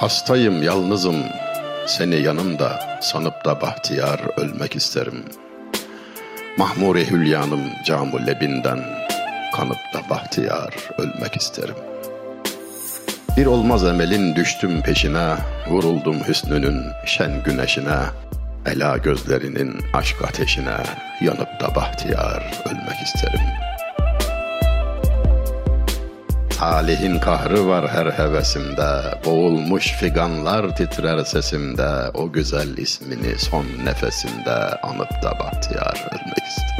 Hastayım, yalnızım, seni yanımda sanıp da bahtiyar ölmek isterim. Mahmure hülyanım camu lebinden kanıp da bahtiyar ölmek isterim. Bir olmaz emelin düştüm peşine, vuruldum hüsnünün şen güneşine, ela gözlerinin aşk ateşine yanıp da bahtiyar ölmek isterim.'' Talihin kahrı var her hevesimde, boğulmuş figanlar titrer sesimde, o güzel ismini son nefesimde anıp da bahtiyar ölmek isterim.